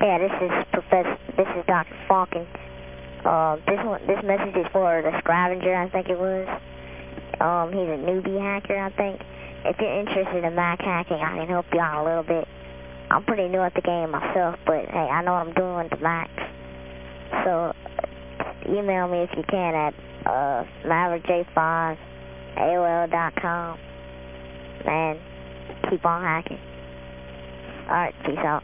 Yeah, this is Professor, this is Dr. Falcon.、Uh, this one, this message is for the scavenger, I think it was.、Um, he's a newbie hacker, I think. If you're interested in Mac hacking, I can help you out a little bit. I'm pretty new at the game myself, but hey, I know what I'm doing with the Macs. So, email me if you can at uh, maverickj5 AOL.com and keep on hacking. Alright, peace out.